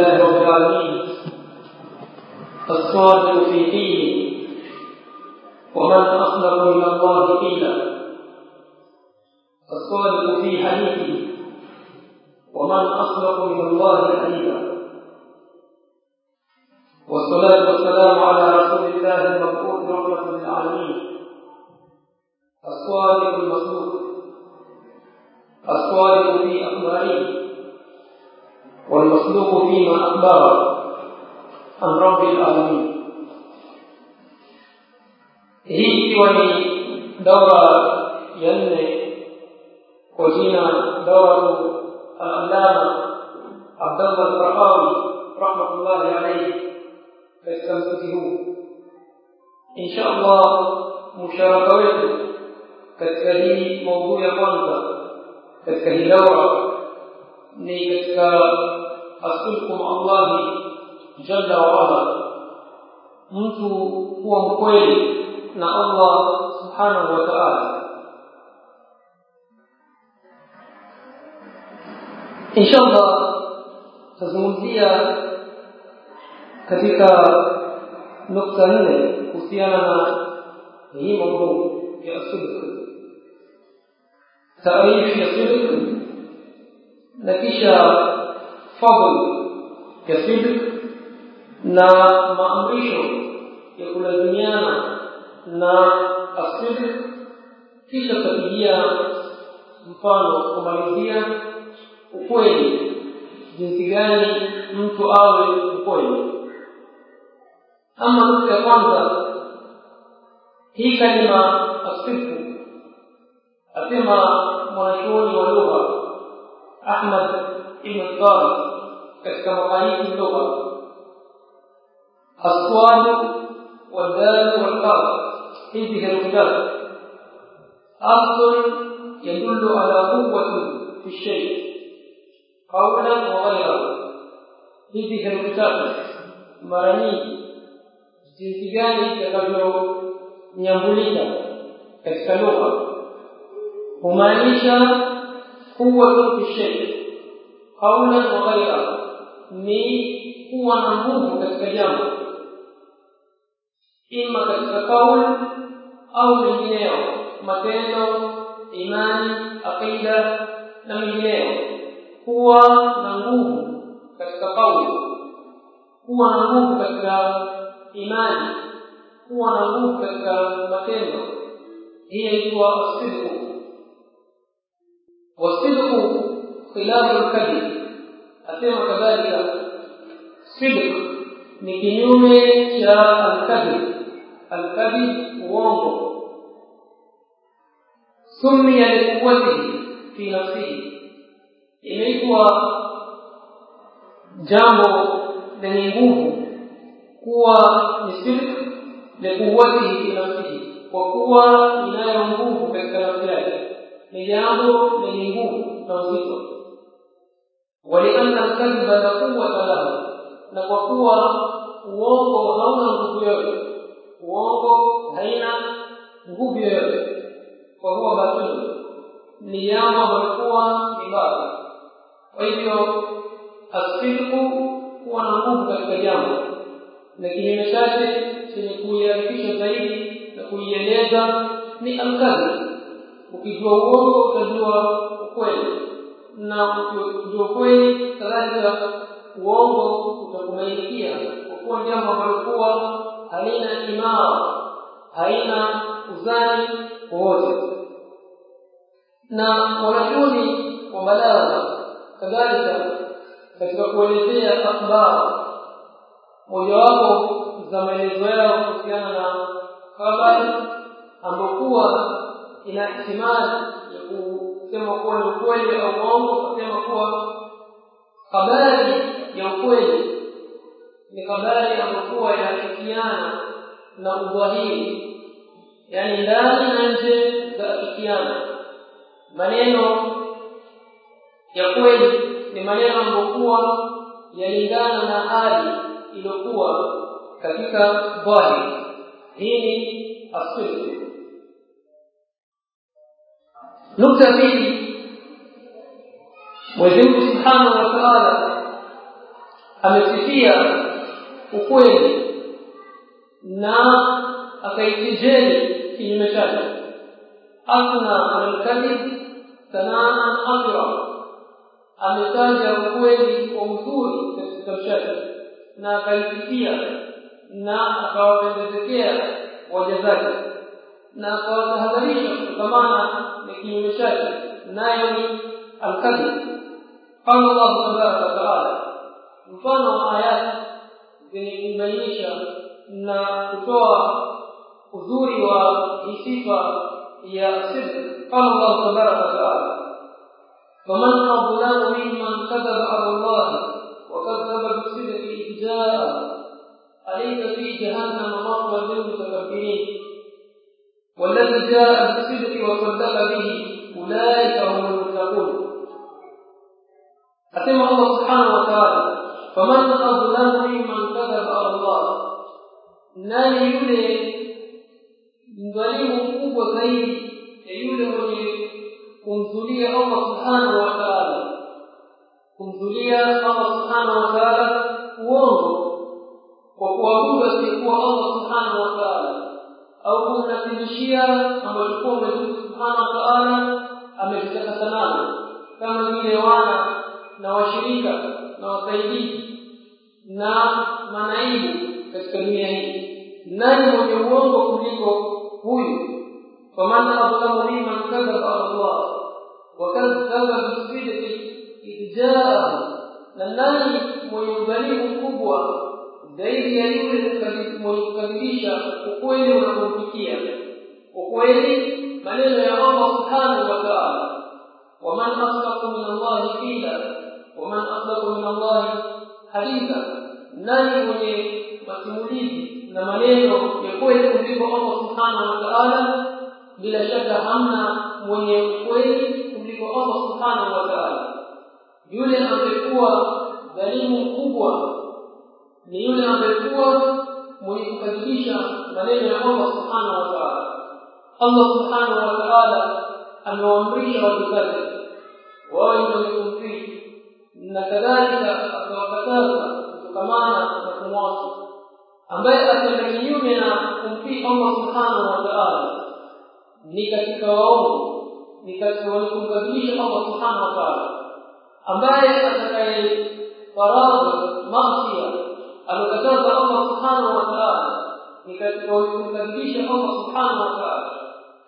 لله رب العالمين الصادق في دينه. ومن أصدق من الله قيلا الصادق في حديثه. ومن أصدق من الله حديثا kuwa mkweli na allah subhanahu wa taala. Inshallah tazungumzia katika nukta nne kuhusiana na hii mambo ya sidq taarifu ya sidq na kisha fadl ya sidq na maamrisho ya kulazimiana na asili kisha tutapigia mfano kumalizia ukweli. Jinsi gani mtu awe mkweli? Ama nukta ya kwanza hii kalima asifu. Asema mwanachuoni wa lugha ahmad ibn faris katika maqaidi lugha aswad والدال والقاف في تلك المكتبه أصل يدل على قوة في الشيء. قولا وغيرا في تلك المكتبه مرني استنتجاني تقدر يمولك تلك اللغة ومعيشة قوة في الشيء. قولا وغيرا مي قوة نقوم تلك ima katika kauli au mengineyo matendo imani aqida na mengineyo kuwa na nguvu katika kauli. Kuwa na nguvu katika imani. Kuwa na nguvu katika matendo. Hii inaitwa asidku wasidku khilafu lkadhib asema kadhalika sidq ni kinyume cha alkadhib alkadhib uongo. Sumia لقوته fi nafsihi inaitwa jambo lenye nguvu kuwa ni sirk likuwati fi nafsihi kwa kuwa inayo nguvu katika nafsi yake. Ni jambo lenye nguvu na uzito. Walianna lkadhiba la quwata lahu. Na kwa kuwa uongo hauna nguvu yoyote uongo haina nguvu yoyote. Kwa kuwa batili ni yao amekuwa ni baya. Kwa hivyo asidku kuwa na nguvu katika jambo na kinyume chake chenye kuiharifisha zaidi na kuieleza ni alkazi ukijua uongo utajua ukweli na ukijua ukweli kadhalika uongo utakumainikia kwa kuwa jambo ambalo kuwa halina imara haina uzani wowote. Na wanajuni wa balagha kadhalika katika kuelezea akhbar mojawapo za maelezo yao kuhusiana na habari ambokuwa ina ihtimali ya kusema kuwa ni ukweli au uongo kusema kuwa habari ya ukweli ni habari ambokuwa inaafikiana na udhahiri yaani ndani na nje zinafikiana maneno ya kweli ni maneno ambokuwa yalingana na hali iliyokuwa katika dhahiri. Hii ni asili nukta pili. Mwenyezi Mungu Subhanahu wa Ta'ala amesifia ukweli na akaitijeni kinyume chake athna alkadhib sanaan akhira ametaja ukweli kwa uzuri katika chake na akaisifia na akawapendezekea waja zake na akawatahadharisha kutokamana na kinyume chake nayo ni alkadhib qala llahu tabaraka wataala mfano wa yenye kuimanisha na kutoa uzuri wa sifa ya sifa kama Allah tabaraka wa taala faman adlamu mimman kadaba ala Allah wa kadaba kadhaba bisidqi idjaa alayka fi jahannam maqwa lil mutakabbirin والذي جاء بالصدق وصدق به اولئك هم المتقون أتم الله سبحانه وتعالى faman adlamu mimman kadhaba Allah, nani yule mdhalimu mkubwa zaidi ya yule mwenye kumdhulia Allah subhanahu wa taala, kumdhulia Allah subhanahu wa taala uongo kwa kuabudu asiyekuwa Allah subhanahu wa taala au kumnasimishia amalikuwa Mwenyezi subhanahu wa taala amevitakasa nalo kama vile wana na washirika na wasaidizi na manaibu katika dunia hii. Nani mwenye uongo kuliko huyu? Faman adlamu mimman kadhaba ala Allah wakadhaba bisidqi idh jaa na nani mwenye udhalimu mkubwa zaidi ya yule mwenye kukadhibisha ukweli unapomfikia? Ukweli maneno ya Allah subhanahu wa ta'ala. Waman asdaqu min Allah asdaqu min nani mwenye masimulizi na maneno ya kweli kuliko Allah subhanahu wa ta'ala? Bila shaka hamna mwenye ukweli kuliko Allah subhanahu wa ta'ala. Yule amekuwa dhalimu mkubwa ni yule amekuwa mwenye kukadhibisha maneno ya Allah subhanahu wa ta'ala. Allah subhanahu wa ta'ala amewaamrisha watu zake wawe wenye kumtii na kadhalika akawakataza kutokamana na kumwasi ambaye atenda kinyume na kumtii Allah subhanahu wa ta'ala ni katika waongo ni katika wenye kumkadhibisha Allah subhanahu wa ta'ala ambaye atakaye faradhu masia alokataza Allah subhanahu wa ta'ala ni katika wenye kumkadhibisha Allah subhanahu wa ta'ala.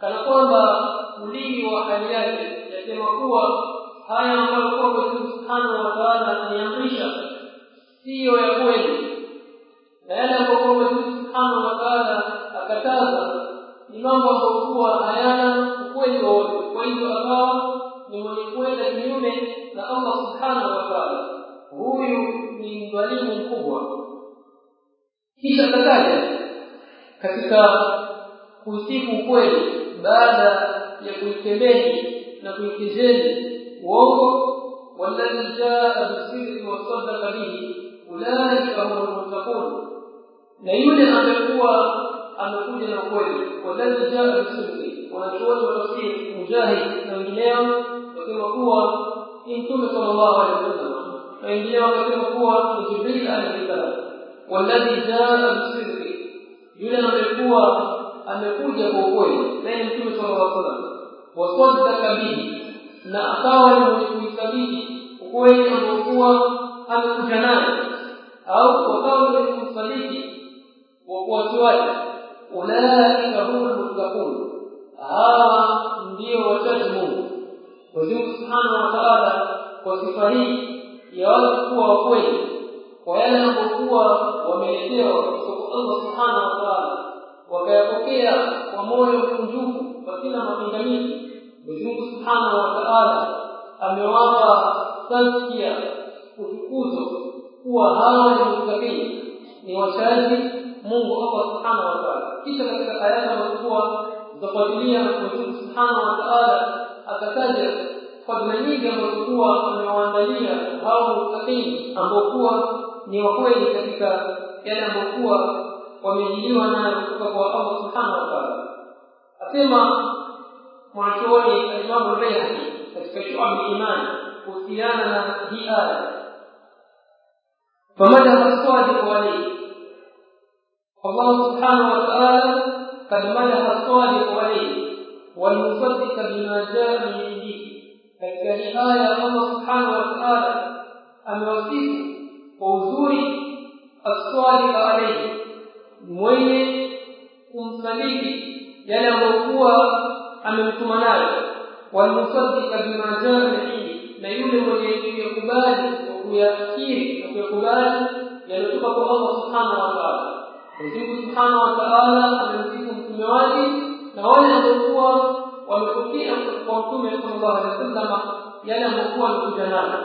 Kana kwamba ulimi wa hali yake yasema kuwa haya ambayo kwa Mwenyezi subhanahu wa ta'ala aniamrisha siyo ya kweli. Na yale ambayo kwa Mwenyezi subhanahu wa ta'ala akataza ni mambo ambayo kuwa hayana ukweli wowote. Kwa hivyo akawa ni mwenye kwenda kinyume na Allah subhanahu wa ta'ala. Huyu ni mdhalimu mkubwa. Kisha kataja katika kusifu ukweli baada ya kuikemeni na kuikejeli uongo والذي جاء بالصدق وصدق به أولئك هم المتقون na yule amekuwa amekuja na kweli والذي جاء بالصدق wanachuoni wa tafsiri mujahid na wengineo wasema kuwa ni mtume sallallahu alaihi wasallam na wengineo wakasema kuwa ni jibril alaihi salam والذي جاء بالصدق yule amekuwa amekuja kwa ukweli naye mtume sallallahu alaihi wasallam wasadaka bihi na akawa ni mwenye kuisadiki ukweli ambao amekuja naye au wakawa ni wenye kumsadiki ulaika humul muttaqun hawa ndio wachaji Mungu. Mwenyezi Subhanahu wa Ta'ala kwa sifa hii ya wale kuwa wakweli kwa yale ambokuwa wameletewa kutoka Allah Subhanahu wa Ta'ala wakayapokea kwa moyo mkunjufu kila mapingamizi Mungu Subhanahu wa Ta'ala amewapa tazkia utukuzo kuwa hawa ni mtakatifu ni wachaji Mungu Allah Subhanahu wa Ta'ala. Kisha katika aya ambazo zitafuatilia Mwenyezi Mungu Subhanahu wa Ta'ala akataja fadhila nyingi ambazo kuwa amewaandalia hao mtakatifu ambao kuwa ni wakweli katika yale ambayo kuwa wamejiliwa nayo kutoka kwa Allah Subhanahu wa Ta'ala. Asema mwanachuoni Imam al-Bayhaqi katika Shu'ab al-Iman kuhusiana na hii aya فمدح الصادق عليه الله سبحانه وتعالى قد مدح الصادق عليه والمصدق بما جاء من عنده katika hii aya Allah subhanahu wa ta'ala amewasifu kwa uzuri aswali alayhi mwenye kumsaliti yale ambayokuwa amemtuma nayo walmusaddiqa bima jaa min indi na yule mwenye kuyakubali kuyafikiri na kuyakubali yanatoka kwa Allah subhanahu wa ta'ala. Mwenyezi subhanahu wa ta'ala amemsifu mtume wake na wale waliokuwa wamepokea kwa mtume sallallahu alaihi wasallam yale ambayo alikuja nayo.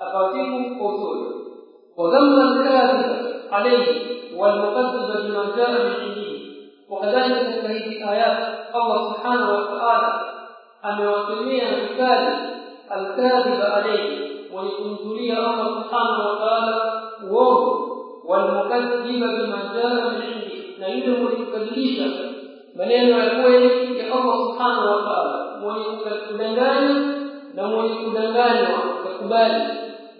Akawasifu kwa uzuri wa dhamma alkadhiba alayhi wal bima jaa min وكذلك في هذه الآيات الله سبحانه وتعالى أن يعطيني الكاذب الكاذب عليه ويقنطني الله سبحانه وتعالى وهو والمكذب بما جاء من عنده. لأنه يدرك من أن يكون الله سبحانه وتعالى. ويقنطني لم يكن يقبل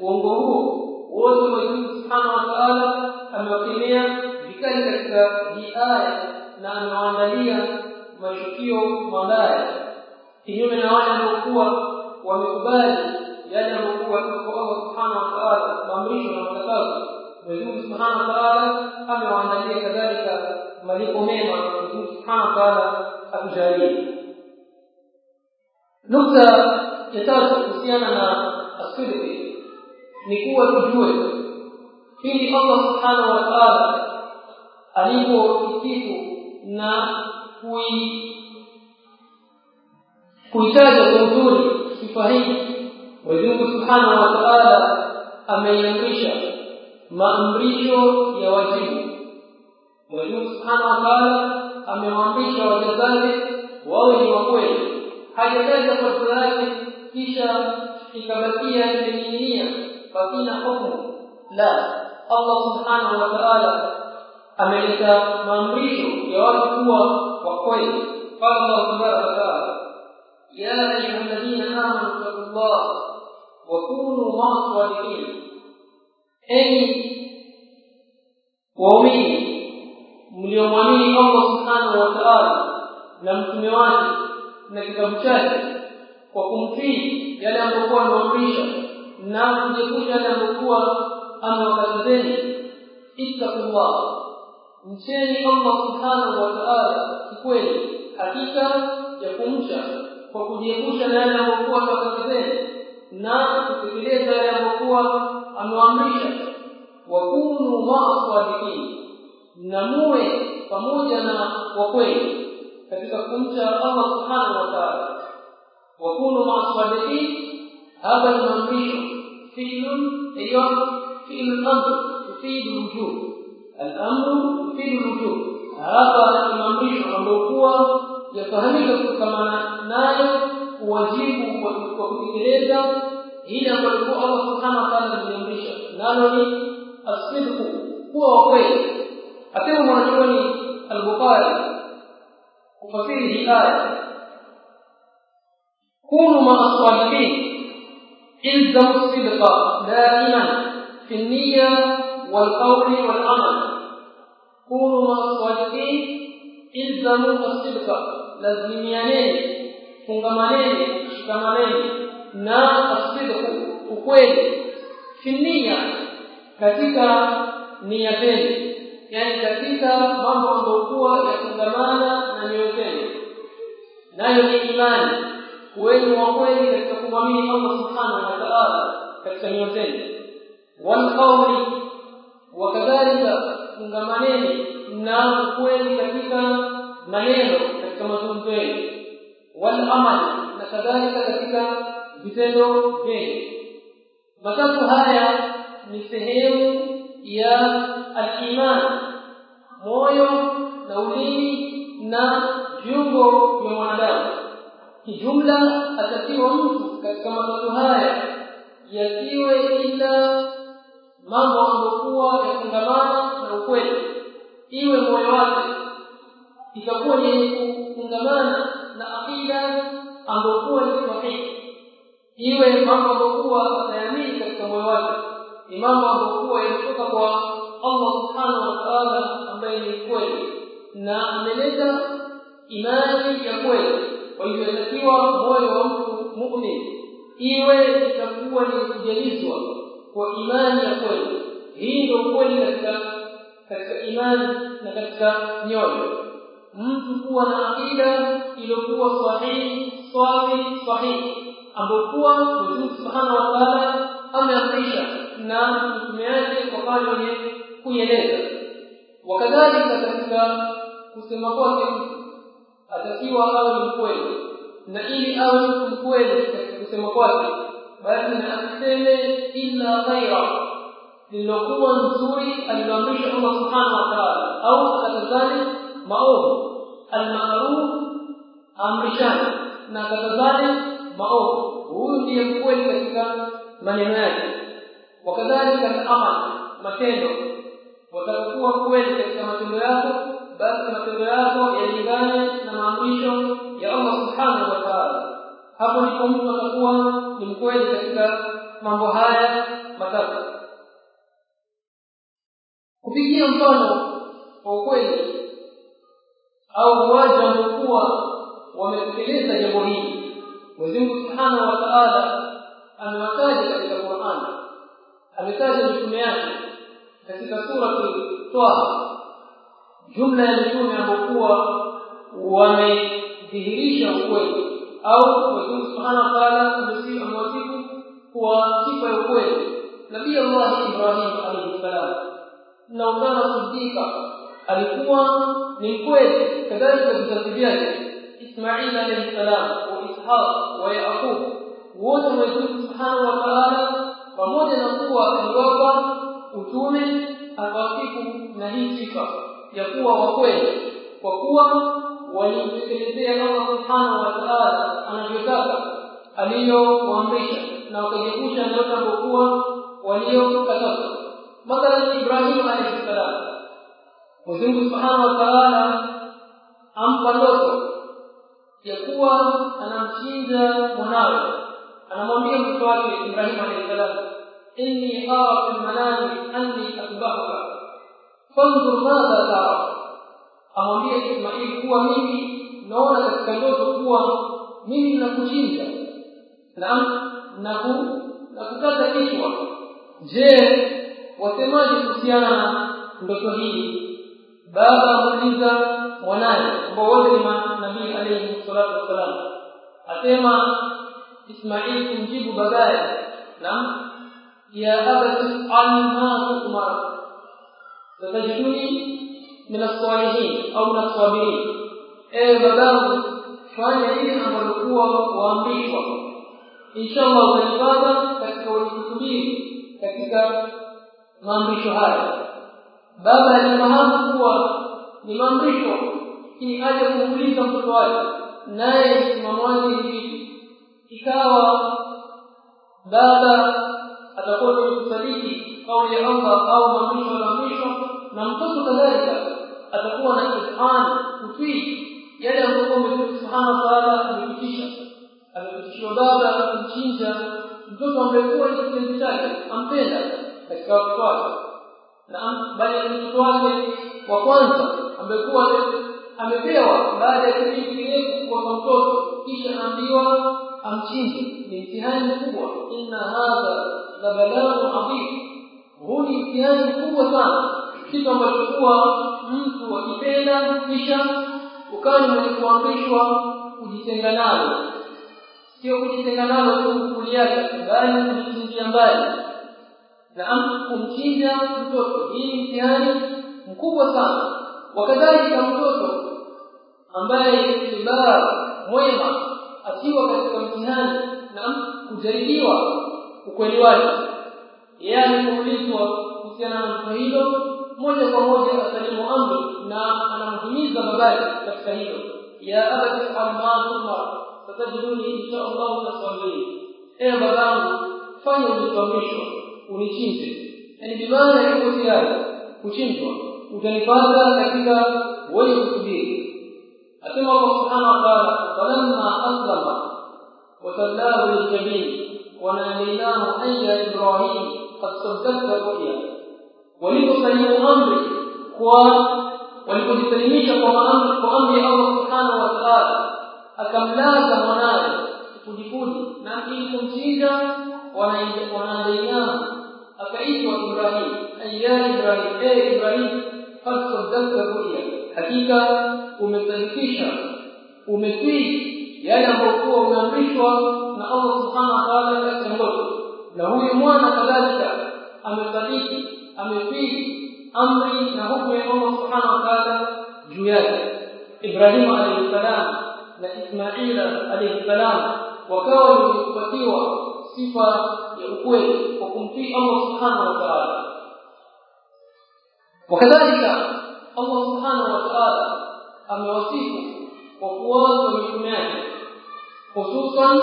وهو وهو سبحانه وتعالى أن يعطيني بكلمة بآية؟ Na amewaandalia mashukio mabaya. Kinyume na wale ambao wamekubali yale ambayo Allah Subhanahu wa Ta'ala maamrisho na makatazo Mwenyezi Subhanahu wa Ta'ala amewaandalia kadhalika malipo mema Mwenyezi Subhanahu wa Ta'ala atujalie. Nukta ya tatu kuhusiana na asili ni kuwa tujue pindi Allah subhanahu wa ta'ala alipokisifu na kui kuitaja kwa uzuri sifa hii. Mwenyezi subhanahu wa ta'ala ameiamrisha maamrisho ya wajibu. Mwenyezi subhanahu wa ta'ala amewaamrisha waja zake wawe ni wakweli hajataja kwa yake kisha ikabakia imening'inia fakina hukumu. La Allah subhanahu wa ta'ala ameleta maamrio ya watu kuwa wa kweli. Qala Allah tabaraka wa ta'ala ya ayyuhalladhina amanu taqullaha wa kunu ma'as sadiqin enyi waumini mliomwamini Allah subhanahu wa na mtume wake na kitabu chake kwa kumtii yale ambayo ameamrisha na kujiepusha yale ambayo amewakatazeni ittaqullah mcheni allah subhanahu wataala kikweli hakika ya kumcha kwa kujiepusha na yale ambokuwa kakazeni na kutekeleza yale ambokuwa amewaamrisha. Wakunu maaswadikin na muwe pamoja na wakweli katika kumcha allah subhanahu wa taala. Wakunu maaswadikin hapa ni maamrisho. Filun hiyo filu lamr tufidu lujuu al-amru fil wujub hapa anasimamisho ambokuwa yafahamika kutokamana nayo uwajibu kwa kutekeleza ile ambayo Allah subhanahu wa ta'ala aliamrisha nalo ni asidqu kuwa kweli. Asema mwanachuoni al-bukhari kufasiri hii aya. Kunu ma'as-salihin ilzamu sidqa da'iman fi niyya والقول والعمل كونوا مع الصادقين الزموا الصدق لازميانين fungamaneni shikamaneni na asidku ukweli finia katika nia zenu yani katika mambo ambayo kuwa yafungamana na nyoyo zenu nayo ni imani kuweni wa kweli katika kumwamini Allah subhanahu wa ta'ala katika nyoyo zenu wal qawli wa kadhalika fungamaneni na kweli katika maneno katika mazungumzo yenu. Wal amal na kadhalika katika vitendo vyenu. Matatu haya ni sehemu ya al-iman moyo na ulimi na viungo vya mwanadamu. Kijumla atakiwa mtu katika matatu haya yasiwe ila mambo ambokuwa yafungamana na ukweli. Iwe moyo wake itakuwa ni kufungamana na aqida ambokuwa ni sahihi. Iwe mambo ambokuwa atayamini katika moyo wake ni mambo ambokuwa yanatoka kwa Allah subhanahu wa ta'ala ambaye ni kweli na ameleta imani ya kweli. Kwa hivyo inatakiwa moyo wa mtu mu'min iwe itakuwa ni kujalizwa kwa imani ya kweli. Hii ndio kweli katika katika imani na katika nyoyo mtu kuwa na akida iliyokuwa sahihi swali sahihi ambokuwa Mwenyezi Subhanahu wa Ta'ala ameamrisha na mtume wake wakawa wenye kuieleza. Wakadhalika katika kusema kwake atakiwa awe mkweli. Na ili awe mkweli katika kusema kwake basi na aseme illa khaira lililokuwa nzuri aliloamrisha Allah subhanahu wa ta'ala. Au akatazani maovu almaruf amrishana na akatazani maovu huyu ndiye mkweli katika maneno yake. Wakadhalika amal matendo. Watakuwa kweli katika matendo yako basi matendo yako yalingane na maamrisho ya Allah subhanahu wa ta'ala hapo ndipo mtu atakuwa ni mkweli katika mambo haya matatu. Kupigia mfano kwa ukweli au waja waliokuwa wametekeleza jambo hili Mwenyezi Subhanahu wa Ta'ala amewataja katika Qur'an. Ametaja mitume yake katika sura Taha jumla ya mitume ambao wamedhihirisha ukweli au Mwenyezi Subhanahu wa Ta'ala amewasifu kwa sifa ya ukweli. Nabii Allah Ibrahim alayhi salam. Na ukana sidika alikuwa ni kweli kadhalika vizazi vyake. Ismail alayhi salam wa Ishaq wa Yaqub wote Mwenyezi Subhanahu wa Ta'ala pamoja na kuwa aliwapa utume akawasifu na hii sifa ya kuwa wa kweli. Kwa kuwa walimtekelezea Allah Subhanahu wa Ta'ala anavyotaka aliyowaamrisha na wakajiepusha na ambokuwa waliokataza. Mathalan Ibrahim alayhi salam Mwenyezi Subhanahu wa Ta'ala ampa ndoto ya kuwa anamchinja mwanawe. Anamwambia mtoto wake Ibrahim alayhi salam inni ara fi manami anni asbahuka fanzur madha tara amwambia Ismail kuwa mimi naona katika ndoto kuwa mimi nakuchinja na naku nakukata kichwa. Je wasemaje kuhusiana na ndoto hii? Baba amuuliza mwanaye ambao wote ni nabii alayhi salatu wassalam. Asema Ismail kumjibu babaye na ya abati alma umar satajiduni min as-salihin au min as-sabirin ewe babangu fanya ile ambalo kuwa waambishwa inshallah utanipata katika ulikusubiri katika maamrisho haya baba alifahamu kuwa ni maamrisho ili aje kumuuliza mtoto wake naye msimamo wake ni vipi ikawa baba atakuwa ni kusadiki kauli ya Allah au maamrisho maamrisho na mtoto kadhalika atakuwa na Qur'an kutii yale ambayo Mwenyezi Subhanahu wa Ta'ala amepitisha. Amepitishiwa baba kumchinja mtoto ambaye ni kipenzi chake ampenda katika wake. Na bali mtoto wake wa kwanza amekuwa kuwa amepewa baada ya kipindi kirefu kwa mtoto kisha anaambiwa amchinje. Ni mtihani mkubwa. Inna hadha la balaghu adhim. Huu ni mtihani mkubwa sana kitu ambacho kuwa mtu akipenda kisha ukawa mwenye kuamrishwa kujitenga nalo. Sio kujitenga nalo tu kuliacha bali kujitenga mbali. Na kumchinja mtoto hii ni mtihani mkubwa sana. Wakadhalika mtoto ambaye iibara mwema akiwa katika mtihani na kujaribiwa ukweli wake. Yeye alipoulizwa kuhusiana na hilo moja kwa moja asalimu amri na anamhimiza babake katika hilo ya abati almaduma satajiduni insha Allah naswali ewe babangu fanya ulichoamrishwa unichinje yani bimaana yuko tayari kuchinjwa utanipata katika wenye kusubiri asema Allah subhanahu wa ta'ala falamma aslama wasallahu liljabin وناديناه أي يا إبراهيم qad saddaqta ruya waliposalimu amri kwa walipojisalimisha kwa amri kwa amri ya Allah subhanahu wa ta'ala akamlaza mwanawe kujikuni na ili kumchinja wanaandaiana akaitwa Ibrahim ayya Ibrahim eh Ibrahim qad saddaqta ruya. Hakika umesadikisha umetii yale ambayo umeamrishwa na Allah subhanahu wa ta'ala katika ndoto. Na huyu mwana kadhalika amesadiki ametii amri na hukumu ya Allah subhanahu wa ta'ala juu yake. Ibrahim alayhi salam na Ismaila alayhi salam wakawa wamepatiwa sifa ya ukweli kwa kumtii Allah subhanahu wa ta'ala. Wakadhalika Allah subhanahu wa ta'ala amewasifu kwa kuwaza mitume yake hususan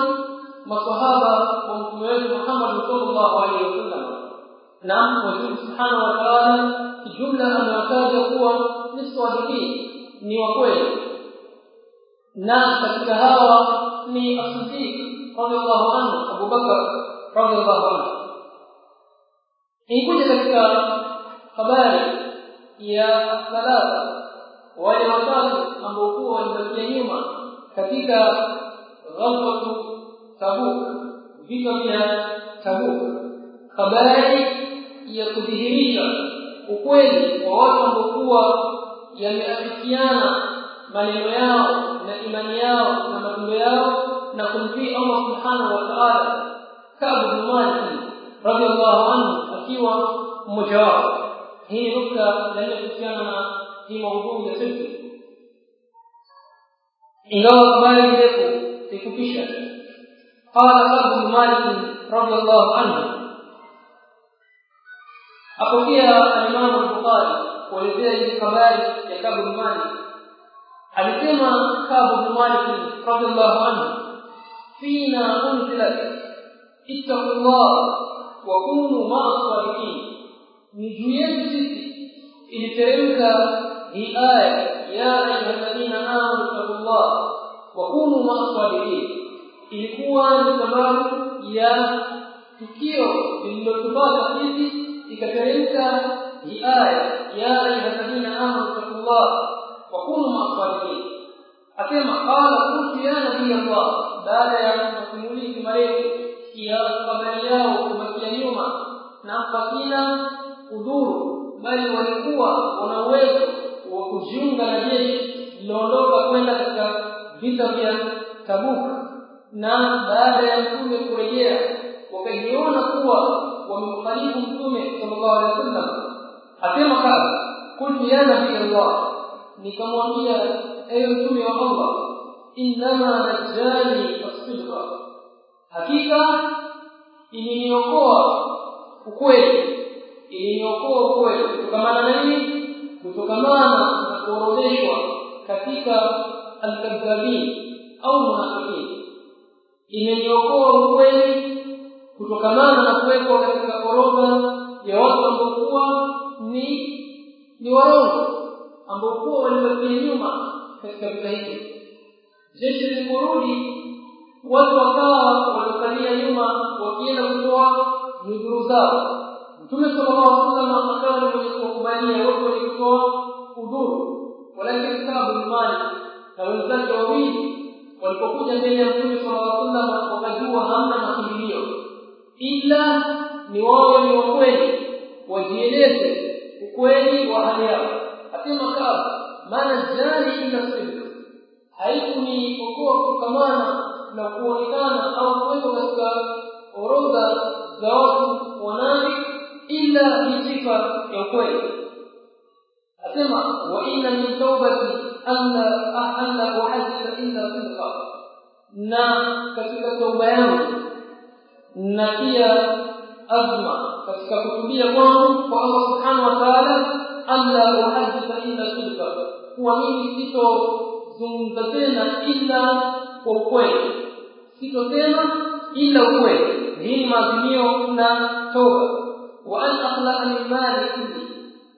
masahaba wa mtume wetu Muhammad sallallahu alaihi wasallam نعم وجود سبحانه وتعالى في جملة أن يعتاد هو نصف وديكي ني وكوي ناس كهوى ني الصديق رضي الله عنه أبو بكر رضي الله عنه إن كنت تلك خبري يا ثلاثة ولمصادر أن بوكوة المسلمة كتيكا غضبة تبوك فيتو فيها تبوك خبائك ya kudhihirisha ukweli kwa watu ambokuwa yameafikiana maneno yao na imani yao na matendo yao na kumtii Allah subhanahu wa ta'ala kabu bin Malik radhiallahu anhu akiwa mmoja wao. Hii nukta lenye kuhusiana na hii maudhui ya sisi ingawa kubali ndefu sikupisha qala Kaabu bin Malik radhiallahu anhu apokea al-Imam al-Bukhari kuelezea hii habari ya Kabu bin Malik alisema Kabu bin Malik radhiallahu anhu fina unzilat ittaqullah wa kunu maa salihin ni juu yetu sisi iliteremka hii aya ya ayyuhalladhina amanu ittaqullah wa kunu maa salihin ilikuwa ni sababu ya tukio lililotupata sisi ikateremka hii aya ya ayyuhalladhina amanu taqullah wa kunu ma'as-sadiqin asema qala kuntu ya nabiy Allah baada ya masimulizi marefu ya habari yao kubakia nyuma na pasina udhuru bali walikuwa wana uwezo wa kujiunga na jeshi liliondoka kwenda katika vita vya Tabuk na baada ya mtume kurejea wakajiona kuwa wamemkhalifu mtume sallallahu alaihi wasallam. Asema kama kuntu ya nabii Allah nikamwambia ewe mtume wa Allah innama najani as-sidqa. Hakika iliniokoa ukweli iliniokoa ukweli kutokamana na nini kutokamana na kuorodheshwa katika alkadhabin au munafikin imeniokoa ukweli kutokamana na kuwekwa katika orodha ya watu ambokuwa ni ni warongo ambokuwa walibakia nyuma katika vita hivyo jeshi liliporudi watu wakawa wanakalia nyuma wakienda kutoa miguru zao. Mtume sallallahu akawa ni mwenye kuwakubalia wote wenye kutoa udhuru. Walakin kabu bin na wenzake wawili walipokuja mbele ya mtume sallallahu wakajua hamna makimbilio ila ni wao ni wakweli wajieleze ukweli wa hali yao. Asema Ka'b maana jari ila sidq. Haikuniokoa kukamana na kuonekana au kuwekwa katika orodha za watu wanani ila ni sifa ya ukweli. Asema wa inna min taubati alla ahalla uhaditha illa sidqa. Na katika tauba yangu na pia azma katika kutubia kwangu kwa Allah subhanahu wa ta'ala alla uhaditha illa sidqa kuwa mimi sitozungumza tena ila kwa ukweli. Sitosema ila ukweli. Hii maazimio na toba. Wa an akhlaqa min mali kulli.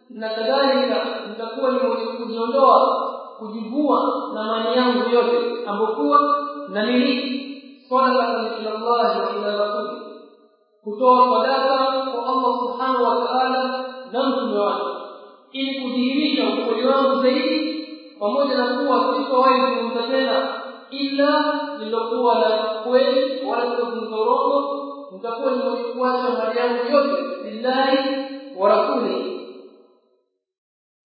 Na kadhalika nitakuwa ni mwenye kujiondoa kujivua na mali yangu yote ambokuwa na miliki صدقة llahi wa ila رسوله kutoa sadaka kwa Allah subhanahu wataala na mtume wake. Ili kudhihirisha ukweli wangu zaidi pamoja na kuwa sitowahi kuzungumza tena ila lilokuwa la kweli wala kuzungorogo nitakuwa nimekuacha mali yangu yote lillahi wa rasulihi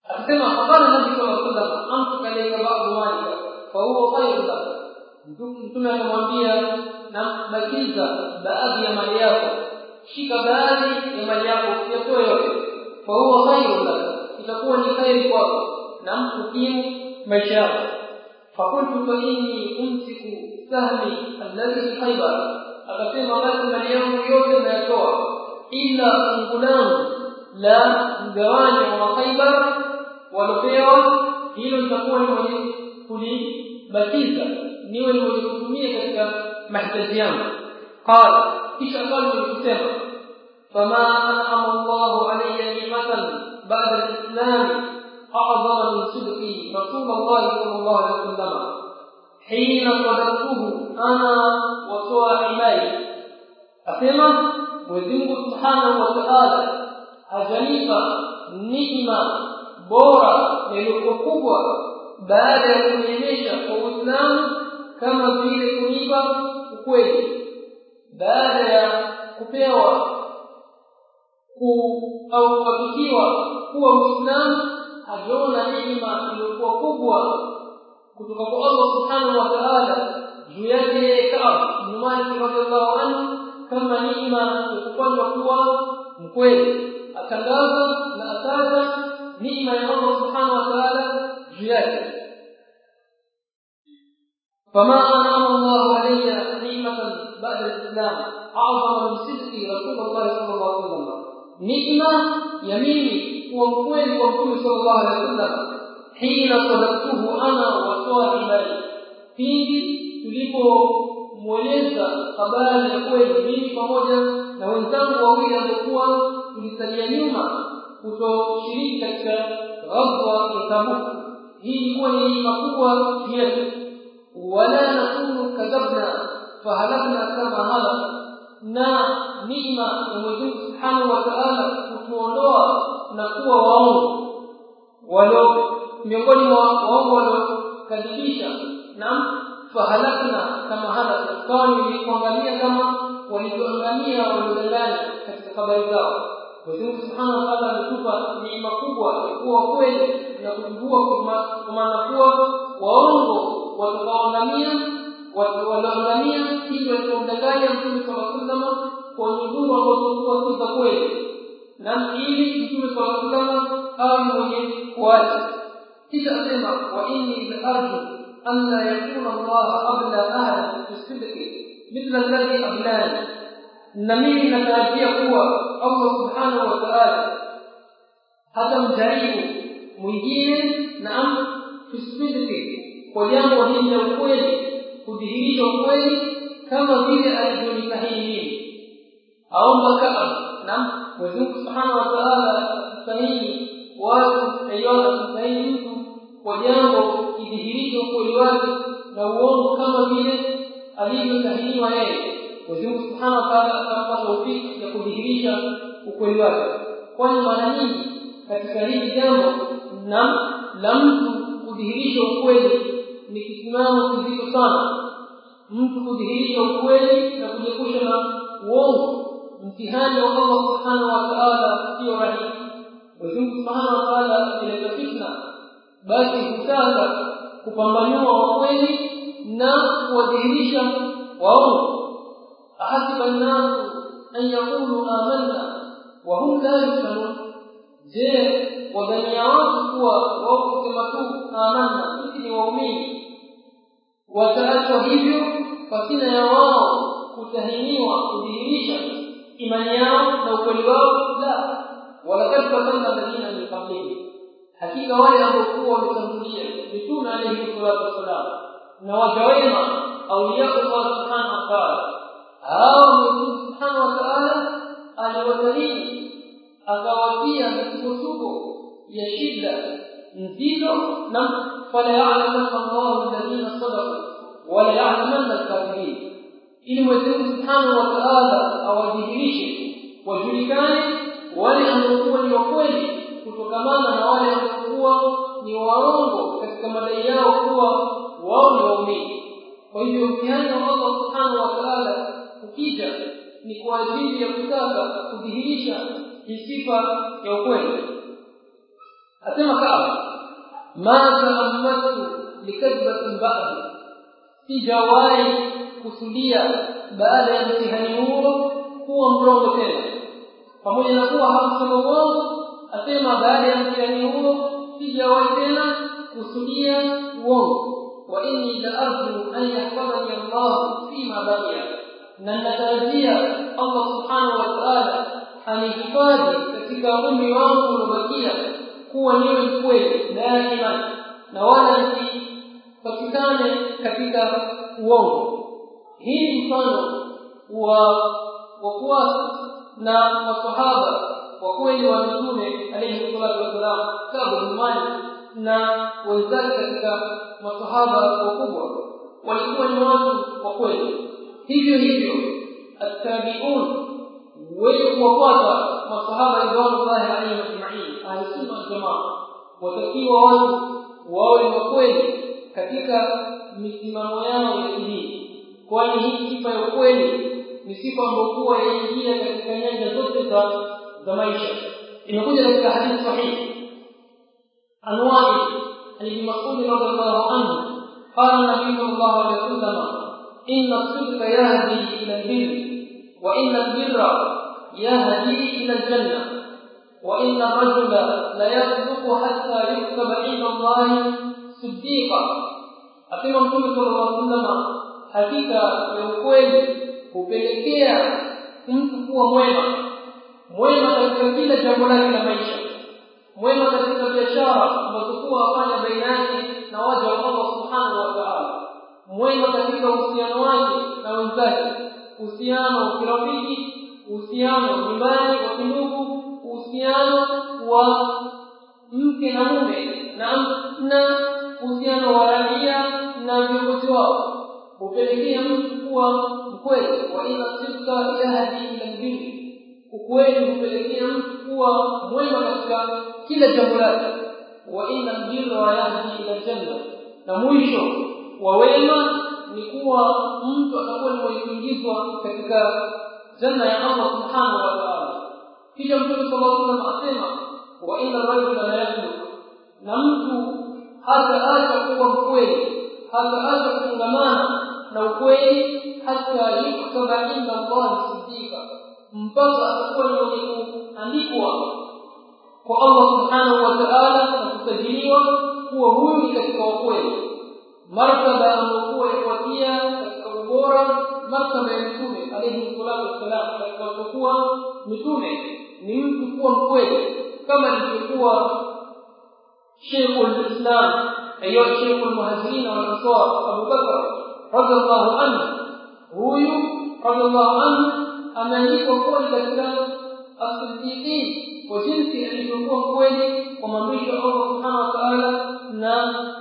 akisema faqala nabi sallallahu alaihi wasallam amsik alayka ba'd malika fa huwa lak mtume akamwambia na bakiza baadhi ya mali yako. Shika baadhi ya mali yako usiyatoe yote. Fa huwa khayrun lak. Itakuwa ni khairi kwako na mkukimu maisha yako. Fakultu fa umsiku sahmi alladhi fi khaybar akasema basi mali yangu yote nayatoa ila fungu langu la mgawanyo wa khaybar walopewa hilo litakuwa ni mwenye kulibakiza ميوني وليكمية كتك محتجيان قال إيش أقال من الكتاب فما أنعم الله علي نعمة بعد الإسلام أعظم من صدقي رسول الله صلى الله عليه وسلم. حين صدقته أنا وصاحبي أسمى وزنك سبحانه وتعالى أجليفة نجمة بورة يلوكوكوكوة baada ya kuenyesha kwa uislamu kama vile kunipa ukweli. Baada ya kupewa ku au kuhakikiwa kuwa Muislamu aliona neema iliyokuwa kubwa kutoka kwa Allah Subhanahu wa Ta'ala juu yake Kaab bin radhiallahu anhu kama neema ya kufanywa kuwa mkweli. Atangaza na ataja neema ya Allah Subhanahu wa Ta'ala juu yake فما أنعم الله علي نعمة بعد الإسلام أعظم من صدق رسول الله صلى الله عليه وسلم نعمة يميني ومكوين ومكوين صلى الله عليه وسلم حين صدقته أنا وصاحبي pindi tulipomweleza habari ya kweli mimi pamoja na wenzangu wawili ambao tulisalia nyuma kutoshiriki katika ghazwa ya Tabuk. Hii ilikuwa ni neema kubwa yetu wala nakunu kadhabna fahalakna kama hala na neema ya Mwenyezi Subhanahu wa Ta'ala kutuondoa na kuwa waongo. Walio miongoni mwa waongo waliokadhibisha na fahalakna kama hala tukawa ni kuangalia kama walivyoangalia waliodanganya katika habari zao. Mwenyezi Subhanahu wa Ta'ala ametupa neema kubwa ya kuwa kweli na kujua kwa maana kuwa waongo walioangamia ili waliomdanganya Mtume alaihi wasallam kwa nyudhuru ambazo kuwa si za kweli na ili Mtume alaihi wasallam awe mwenye kuacha kisha asema wa inni la arju an la yakuna Allah qabla ahad fi sidqi mithla alladhi ablani na mimi natarajia kuwa Allah subhanahu wa ta'ala hata mjaribu mwingine na fi sidqi kwa jambo hili la ukweli kudhihirisha ukweli kama vile alivyonisahihi mimi aomba kama na Mwenyezi Subhanahu wa Ta'ala sahihi watu ayona atahini mtu kwa jambo kidhihirisha ukweli wake na uongo kama vile alivyosahihiwa yeye. Mwenyezi Subhanahu wa Ta'ala atampa taufiki ya kudhihirisha ukweli wake. Kwani mara nyingi katika hili jambo na la mtu kudhihirisha ukweli ni kisimamo kizito sana. Mtu kudhihirisha ukweli na kujiepusha na uongo. Mtihani wa Allah subhanahu wa ta'ala sio rahisi. Mwenyezi Mungu subhanahu wa ta'ala fitna. Basi hutaka kupambanua wakweli na kuwadhihirisha waongo. Ahasiba nnasu an yaqulu amanna wa hum la yuftanun je wadhania watu kuwa wao kusema tu amanna sisi ni waumini. Wataachwa hivyo pasina ya wao kutahiniwa kudhihirisha imani yao na ukweli wao. La walakad fatanna alladhina min qablihim. Hakika wale ambao wametangulia mitume alayhi salatu wassalam na wajawema wema auliya Allah subhanahu wa hao Mwenyezi subhanahu wa ta'ala akawatia misukosuko ya shida mzido na falayalamanna allahu alladhina sadaqu walayalamanna alkafirin ili mwenyezi subhanahu wa taala awadhihirishe wajulikane wale ambao ni wakweli kutokamana na wale ambao ni waongo katika madai yao kuwa wao ni waumini. Kwa hivyo mtihani wa allah subhanahu wa taala ukija ni kwa ajili ya kutaka kudhihirisha hii sifa ya ukweli. Asema sawa ma taammatu likadbatin ba'di. Sijawahi kusudia baada ya mtihani huo kuwa mrongo tena. Pamoja na kuwa hakusema uongo asema baada ya mtihani huo sijawahi tena kusudia uongo. Wa inni la arju an yahfadhani Allah fima baqiya. Na natarajia Allah subhanahu wa ta'ala anihifadhi katika umri wangu uliobakia kuwa niwe mkweli daima na wala nisipatikane katika uongo. Hii mfano wa wafuasi na masahaba wa kweli wa mtume alayhi salatu wasalam Kabu bin Malik na wenzake katika masahaba wakubwa walikuwa ni watu wa kweli. Hivyo hivyo attabi'un wenye kuwafuata masahaba ridwanullahi alaihim ajma'in ahlusunna waljamaa watakiwa watu wawe wa kweli katika misimamo yao ya kidini kwani hii sifa ya ukweli ni sifa ambayo yaingia katika nyanja zote za za maisha. Imekuja katika hadithi sahihi. Anwani ali Mas'ud radhiallahu anhu قال النبي صلى الله عليه وسلم ان الصدق يهدي al-birr. wa وإن البر يهدي إلى الجنة وإن الرجل لا يصدق حتى يكتب عند الله صديقا. أقيم أنتم صلى الله عليه وسلم حقيقة يوكويل وبيكيا كنت هو مويمة مويمة تتكبيل جمولاك لمعيشة مويمة تتكبيل بيشارة وتكوها قانا بيناني نواجه الله سبحانه وتعالى مويمة تتكبيل وسيانواني نوزاك uhusiano wa kirafiki uhusiano wa nyumbani wa kindugu uhusiano wa mke na mume na uhusiano wa raia na viongozi wao. Hupelekea mtu kuwa mkweli wa ila sidqa yahdi ila albirri ukweli hupelekea mtu kuwa mwema katika kila jambo lake. Wa inna albirra yahdi ila janna na mwisho wa wema ni kuwa mtu atakuwa ni mwenye kuingizwa katika janna ya Allah subhanahu wa ta'ala. Kisha mtume sallallahu alaihi wasallam asema wa inna rajula la yasduq na mtu hata acha kuwa mkweli hata acha kufungamana na ukweli hata yuktaba inda Allah sidika mpaka atakuwa ni mwenye kuandikwa kwa Allah subhanahu wa ta'ala na kusajiliwa kuwa huyu ni katika ukweli martaba ambokuwa ikwajia katika ubora martaba ya mtume alayhi salatu wassalam alipokuwa mitume ni mtu kuwa mkweli kama ilivyokuwa Sheikhul Islam ayo Sheikhul Muhajirin wa Ansar Abu Bakar radhiallahu anhu. Huyu radhiallahu anhu ameandikwa kweli katika as-siddiqin kwa jinsi alivyokuwa kweli kwa maamrisho Allah subhanahu wa ta'ala na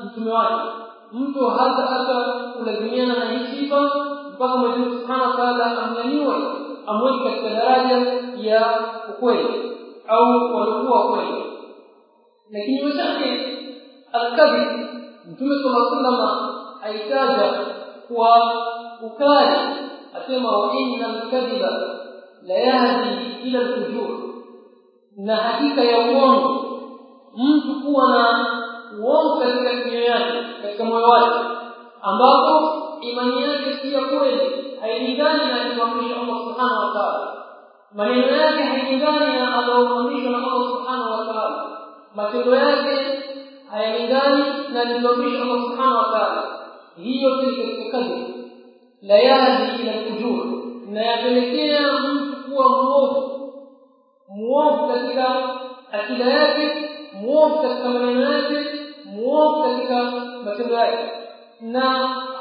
mtume wake mtu hata hata kulazimiana na hisiba mpaka Mwenyezi Subhanahu wa ta'ala amnyanyue amweke katika daraja ya ukweli au walikuwa kweli lakini kinyume alkadhi mtume sala salama aitaja kwa ukali asema wa inna al-kadhiba la yahdi ila al-fujur. Na hakika ya uongo mtu kuwa na uongo katika kinywa yake katika moyo wake ambapo imani yake si ya kweli hailingani na alivyoamrisha Allah subhanahu wa ta'ala maneno yake hailingani na alivyoamrishwa na Allah subhanahu wa ta'ala matendo yake hayalingani na alivyoamrisha Allah subhanahu wa ta'ala hiyo ni katika kadhib la yahdi ila al-fujur na yapelekea mtu kuwa muovu muovu katika akida yake muovu katika maneno yake muovu katika matendo yake. Na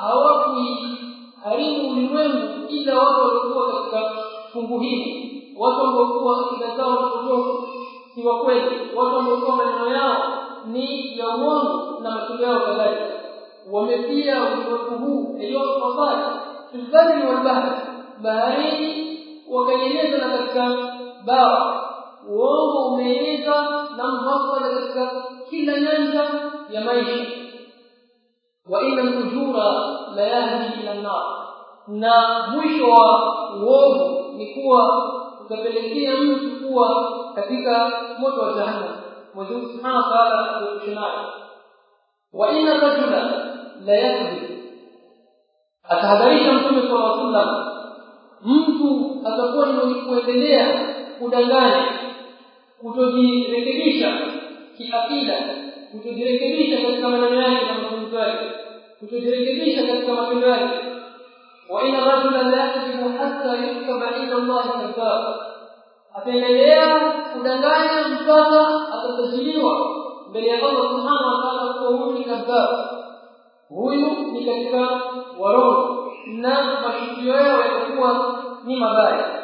hawakui harimu ulimwengu ila watu waliokuwa katika fungu hili. Watu waliokuwa akida zao potofu si wa kweli. Watu waliokuwa maneno yao ni ya uongo na matendo yao kadhalika. Wamepia ulimwengu huu iliyofasari filbari walbahri baharini wakaeneza na katika bawa. Uongo umeeneza na mhafadha katika kila nyanja ya maisha. Wa ina al-ujura la yahdi ila an-nar. Na mwisho wa uovu ni kuwa utapelekea mtu kuwa katika moto wa jahannam. Mwenyezi subhana wa Ta'ala atuepushe nayo wa ina rajula la yahdi. Atahadharisha mtume sallallahu alaihi wasallam mtu atakuwa ni mwenye kuendelea kudanganya kutojirekebisha kiakida kutojirekebisha katika maneno yake na mazungumzo yake kutojirekebisha katika matendo yake. Wa inna rajula la yakذب hatta yuktaba inda Allah kadhaba ataendelea kudanganya mpaka atasajiliwa mbele ya Allah subhanahu wa ta'ala huyu ni kadhaba huyu ni katika warongo na mashukio yao yatakuwa ni mabaya.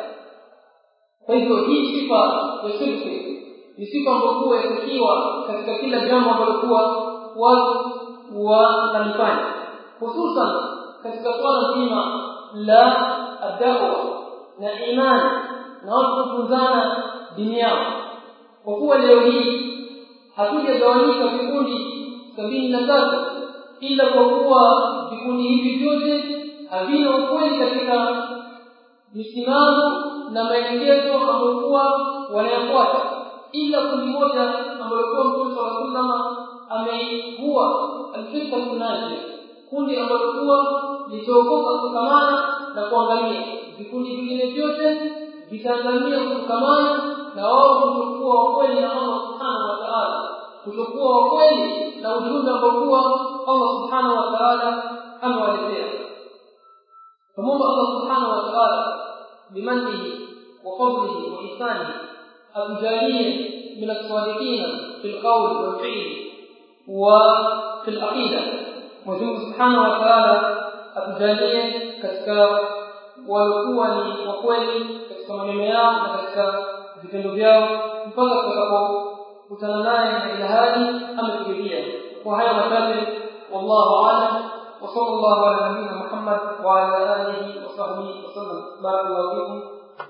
Kwa hivyo hii sifa ya sidqi ni sifa ambayo yatakiwa katika kila jambo ambalo kuwa watu wanalifanya. Hususan katika swala zima la adawa na imani na watu kufunzana dini yao. Kwa kuwa leo hii hatujagawanyika vikundi sabini na tatu ila kwa kuwa vikundi hivi vyote havina ukweli katika misimamo na maelekezo ambayo kuwa wanayafuata ila kundi moja ambalo kwa mtume sallallahu alaihi wasallam ameikuwa kundi ambalo kuwa litookoka kutokamana na kuangalia. Vikundi vingine vyote vitaangalia kutokamana na wao kutokuwa wakweli na Allah subhanahu wa ta'ala. Kutokuwa wakweli na ujumbe ambokuwa Allah subhanahu wa ta'ala amewaletea. Famomba Allah subhanahu wa ta'ala bimanihi wa fadlihi wa ihsanihi. أبو أبجالية من الصادقين في القول والفعل وفي العقيدة. وجود سبحانه وتعالى أبجالية كتك والقوان وقوان كتك مميا وكتك بكالوبيا مفضل كتك وتنمائي إلى هذه أمر كبيرية وهي مكاتب والله أعلم. وصلى الله على نبينا محمد وعلى آله وصحبه وسلم. بارك الله فيكم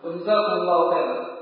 وجزاكم الله خيرا.